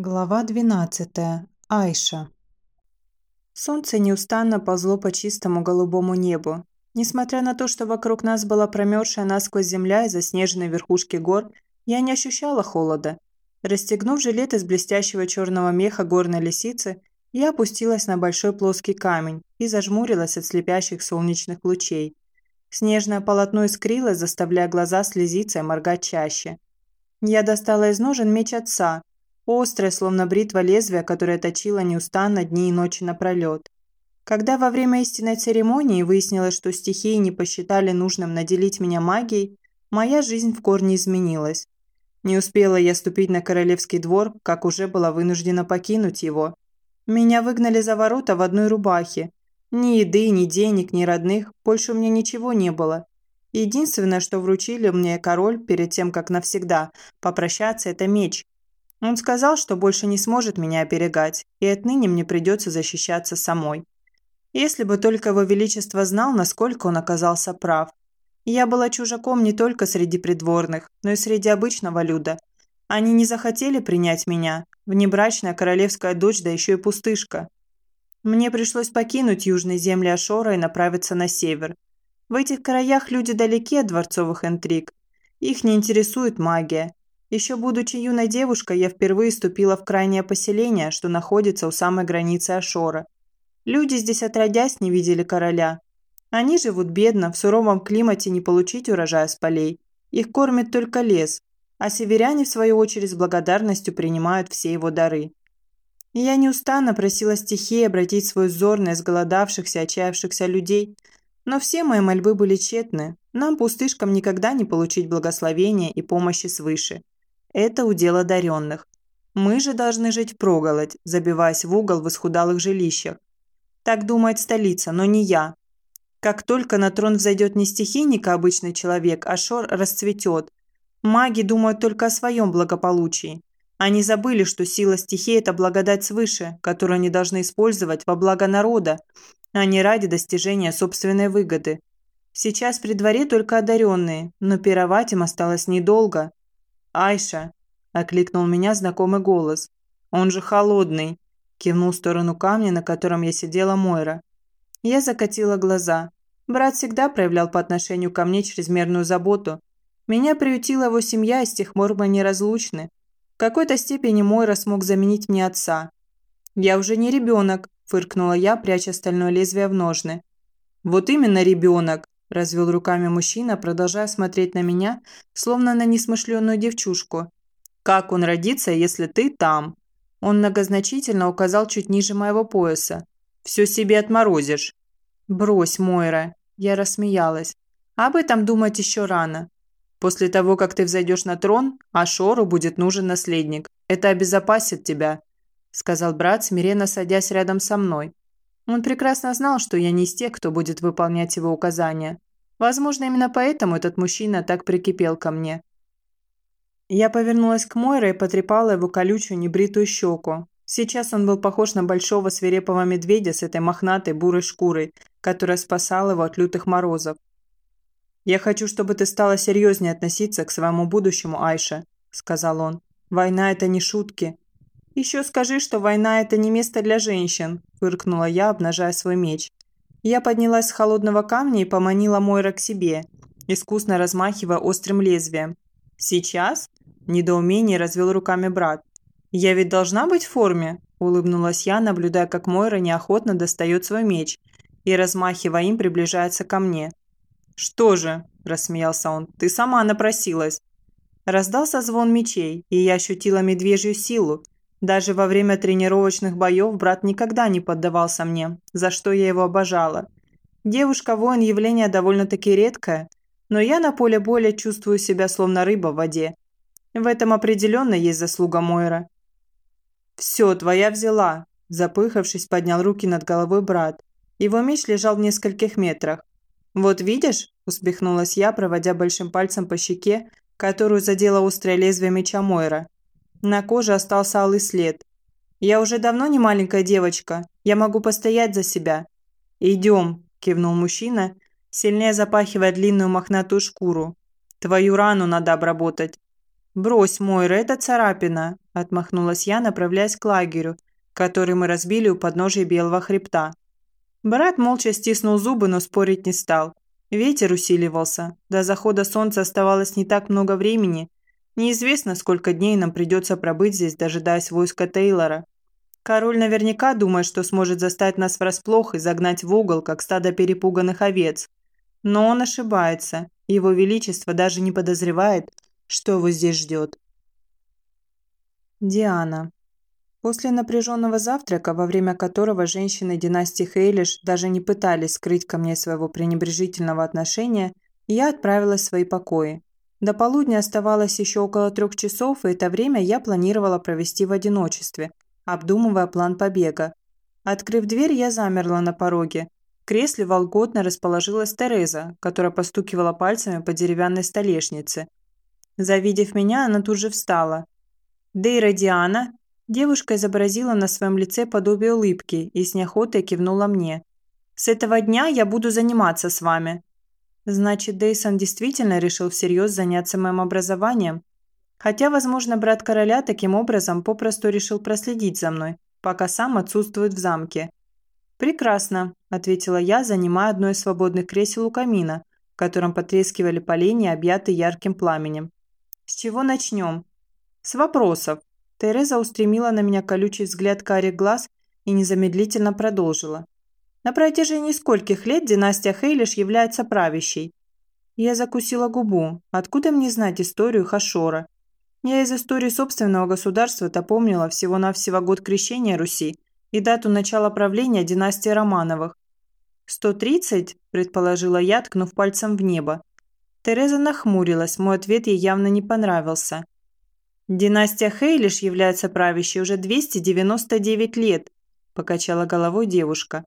Глава 12. Айша. Солнце неустанно ползло по чистому голубому небу. Несмотря на то, что вокруг нас была промерзшая насквозь земля и заснеженные верхушки гор, я не ощущала холода. Расстегнув жилет из блестящего черного меха горной лисицы, я опустилась на большой плоский камень и зажмурилась от слепящих солнечных лучей. Снежное полотно искрилось, заставляя глаза слезиться и моргать чаще. Я достала из ножен меч отца, Острое, словно бритва лезвия, которое точило неустанно дни и ночи напролет. Когда во время истинной церемонии выяснилось, что стихии не посчитали нужным наделить меня магией, моя жизнь в корне изменилась. Не успела я ступить на королевский двор, как уже была вынуждена покинуть его. Меня выгнали за ворота в одной рубахе. Ни еды, ни денег, ни родных, больше у меня ничего не было. Единственное, что вручили мне король перед тем, как навсегда попрощаться, это меч, он сказал, что больше не сможет меня оберегать, и отныне мне придется защищаться самой. Если бы только его величество знал, насколько он оказался прав. Я была чужаком не только среди придворных, но и среди обычного люда. Они не захотели принять меня, внебрачная королевская дочь, да еще и пустышка. Мне пришлось покинуть южные земли Ашора и направиться на север. В этих краях люди далеки от дворцовых интриг. Их не интересует магия, еще будучи юной девушкой, я впервые ступила в крайнее поселение, что находится у самой границы Ашора. Люди здесь отродясь не видели короля. Они живут бедно, в суровом климате не получить урожая с полей. Их кормит только лес, а северяне, в свою очередь, с благодарностью принимают все его дары. И я неустанно просила стихии обратить свой взор на изголодавшихся, отчаявшихся людей, но все мои мольбы были тщетны. Нам, пустышкам, никогда не получить благословения и помощи свыше. Это удел одаренных. Мы же должны жить впроголодь, забиваясь в угол в исхудалых жилищах. Так думает столица, но не я. Как только на трон взойдет не стихийник, а обычный человек, а Шор расцветет. Маги думают только о своем благополучии. Они забыли, что сила стихии – это благодать свыше, которую они должны использовать во благо народа, а не ради достижения собственной выгоды. Сейчас при дворе только одаренные, но пировать им осталось недолго. «Айша!» – окликнул меня знакомый голос. «Он же холодный!» – кивнул в сторону камня, на котором я сидела Мойра. Я закатила глаза. Брат всегда проявлял по отношению ко мне чрезмерную заботу. Меня приютила его семья, и с тех пор мы неразлучны. В какой-то степени Мойра смог заменить мне отца. «Я уже не ребенок», – фыркнула я, пряча стальное лезвие в ножны. «Вот именно ребенок», – развел руками мужчина, продолжая смотреть на меня, словно на несмышленную девчушку. «Как он родится, если ты там?» Он многозначительно указал чуть ниже моего пояса. «Все себе отморозишь». «Брось, Мойра». Я рассмеялась. «Об этом думать еще рано. После того, как ты взойдешь на трон, Ашору будет нужен наследник. Это обезопасит тебя», – сказал брат, смиренно садясь рядом со мной. Он прекрасно знал, что я не из тех, кто будет выполнять его указания. Возможно, именно поэтому этот мужчина так прикипел ко мне. Я повернулась к Мойре и потрепала его колючую небритую щеку. Сейчас он был похож на большого свирепого медведя с этой мохнатой бурой шкурой, которая спасала его от лютых морозов. «Я хочу, чтобы ты стала серьезнее относиться к своему будущему, Айша», – сказал он. «Война – это не шутки. «Еще скажи, что война – это не место для женщин», – фыркнула я, обнажая свой меч. Я поднялась с холодного камня и поманила Мойра к себе, искусно размахивая острым лезвием. «Сейчас?» – недоумение развел руками брат. «Я ведь должна быть в форме?» – улыбнулась я, наблюдая, как Мойра неохотно достает свой меч и, размахивая им, приближается ко мне. «Что же?» – рассмеялся он. «Ты сама напросилась». Раздался звон мечей, и я ощутила медвежью силу – даже во время тренировочных боев брат никогда не поддавался мне, за что я его обожала. Девушка-воин явление довольно-таки редкое, но я на поле боя чувствую себя словно рыба в воде. В этом определенно есть заслуга Мойра. «Все, твоя взяла», – запыхавшись, поднял руки над головой брат. Его меч лежал в нескольких метрах. «Вот видишь?» – усмехнулась я, проводя большим пальцем по щеке, которую задела острое лезвие меча Мойра. На коже остался алый след. «Я уже давно не маленькая девочка. Я могу постоять за себя». «Идем», – кивнул мужчина, сильнее запахивая длинную мохнатую шкуру. «Твою рану надо обработать». «Брось, Мойра, это царапина», – отмахнулась я, направляясь к лагерю, который мы разбили у подножия Белого хребта. Брат молча стиснул зубы, но спорить не стал. Ветер усиливался. До захода солнца оставалось не так много времени. Неизвестно, сколько дней нам придется пробыть здесь, дожидаясь войска Тейлора. Король наверняка думает, что сможет застать нас врасплох и загнать в угол, как стадо перепуганных овец. Но он ошибается. Его Величество даже не подозревает, что его здесь ждет. Диана. После напряженного завтрака, во время которого женщины династии Хейлиш даже не пытались скрыть ко мне своего пренебрежительного отношения, я отправилась в свои покои. До полудня оставалось еще около трех часов, и это время я планировала провести в одиночестве, обдумывая план побега. Открыв дверь, я замерла на пороге. В кресле волготно расположилась Тереза, которая постукивала пальцами по деревянной столешнице. Завидев меня, она тут же встала. «Дейра Диана!» Девушка изобразила на своем лице подобие улыбки и с неохотой кивнула мне. «С этого дня я буду заниматься с вами». Значит, Дейсон действительно решил всерьез заняться моим образованием? Хотя, возможно, брат короля таким образом попросту решил проследить за мной, пока сам отсутствует в замке. «Прекрасно», – ответила я, занимая одно из свободных кресел у камина, в котором потрескивали поленья, объятые ярким пламенем. «С чего начнем?» «С вопросов». Тереза устремила на меня колючий взгляд карих глаз и незамедлительно продолжила. На протяжении скольких лет династия Хейлиш является правящей? Я закусила губу. Откуда мне знать историю Хашора? Я из истории собственного государства-то помнила всего-навсего год крещения Руси и дату начала правления династии Романовых. «Сто тридцать?» – предположила я, ткнув пальцем в небо. Тереза нахмурилась, мой ответ ей явно не понравился. «Династия Хейлиш является правящей уже 299 лет», – покачала головой девушка.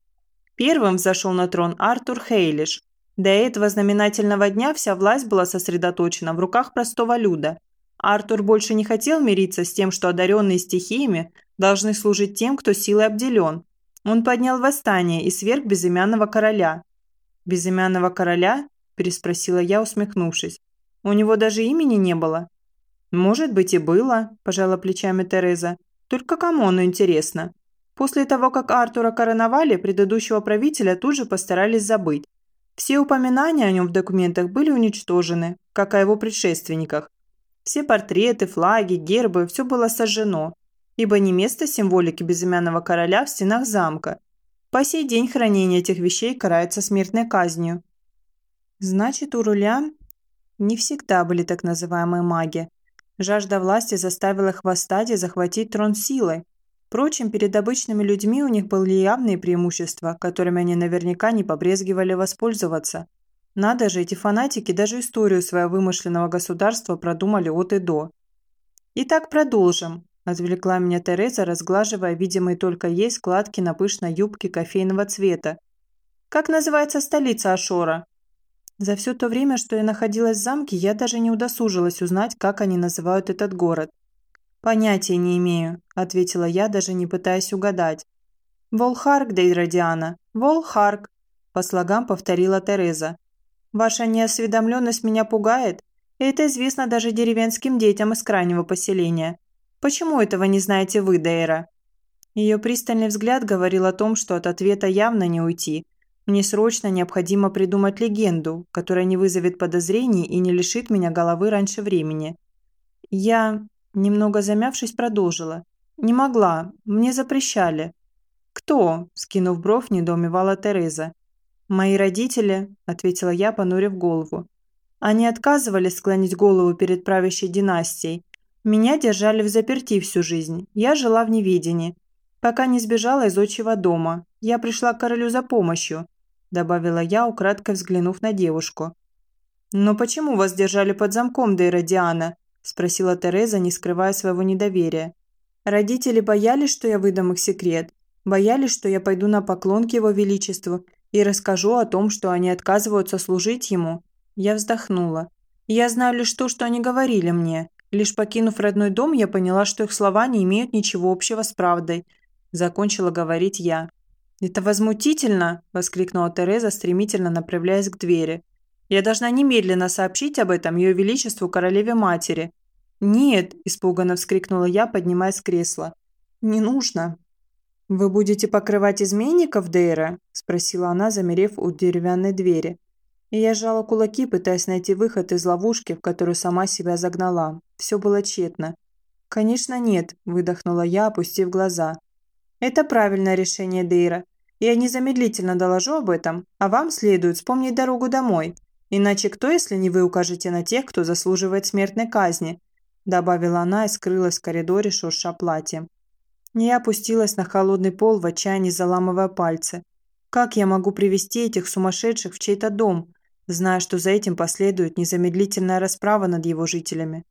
Первым взошел на трон Артур Хейлиш. До этого знаменательного дня вся власть была сосредоточена в руках простого люда. Артур больше не хотел мириться с тем, что одаренные стихиями должны служить тем, кто силой обделен. Он поднял восстание и сверг безымянного короля. «Безымянного короля?» – переспросила я, усмехнувшись. «У него даже имени не было». «Может быть и было», – пожала плечами Тереза. «Только кому оно интересно?» После того, как Артура короновали, предыдущего правителя тут же постарались забыть. Все упоминания о нем в документах были уничтожены, как о его предшественниках. Все портреты, флаги, гербы – все было сожжено, ибо не место символики безымянного короля в стенах замка. По сей день хранение этих вещей карается смертной казнью. Значит, у руля не всегда были так называемые маги. Жажда власти заставила их восстать и захватить трон силой, Впрочем, перед обычными людьми у них были явные преимущества, которыми они наверняка не побрезгивали воспользоваться. Надо же, эти фанатики даже историю своего вымышленного государства продумали от и до. «Итак, продолжим», – отвлекла меня Тереза, разглаживая видимые только ей складки на пышной юбке кофейного цвета. «Как называется столица Ашора?» За все то время, что я находилась в замке, я даже не удосужилась узнать, как они называют этот город. «Понятия не имею», – ответила я, даже не пытаясь угадать. «Волхарк, Дейра Диана, Волхарк», – по слогам повторила Тереза. «Ваша неосведомленность меня пугает, это известно даже деревенским детям из крайнего поселения. Почему этого не знаете вы, Дейра?» Ее пристальный взгляд говорил о том, что от ответа явно не уйти. Мне срочно необходимо придумать легенду, которая не вызовет подозрений и не лишит меня головы раньше времени. Я... Немного замявшись, продолжила. «Не могла. Мне запрещали». «Кто?» – скинув бровь, недоумевала Тереза. «Мои родители», – ответила я, понурив голову. «Они отказывались склонить голову перед правящей династией. Меня держали в заперти всю жизнь. Я жила в неведении. Пока не сбежала из отчего дома. Я пришла к королю за помощью», – добавила я, украдкой взглянув на девушку. «Но почему вас держали под замком, Дейра Диана?» – спросила Тереза, не скрывая своего недоверия. Родители боялись, что я выдам их секрет. Боялись, что я пойду на поклон к его величеству и расскажу о том, что они отказываются служить ему. Я вздохнула. Я знаю лишь то, что они говорили мне. Лишь покинув родной дом, я поняла, что их слова не имеют ничего общего с правдой. Закончила говорить я. «Это возмутительно!» – воскликнула Тереза, стремительно направляясь к двери. Я должна немедленно сообщить об этом Ее Величеству Королеве Матери. «Нет!» – испуганно вскрикнула я, поднимаясь с кресла. «Не нужно!» «Вы будете покрывать изменников, Дейра?» – спросила она, замерев у деревянной двери. И я сжала кулаки, пытаясь найти выход из ловушки, в которую сама себя загнала. Все было тщетно. «Конечно нет», – выдохнула я, опустив глаза. «Это правильное решение, Дейра. Я незамедлительно доложу об этом, а вам следует вспомнить дорогу домой. Иначе кто, если не вы, укажете на тех, кто заслуживает смертной казни?» Добавила она и скрылась в коридоре, шурша платьем. Я опустилась на холодный пол в отчаянии, заламывая пальцы. Как я могу привести этих сумасшедших в чей-то дом, зная, что за этим последует незамедлительная расправа над его жителями?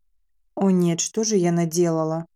О нет, что же я наделала?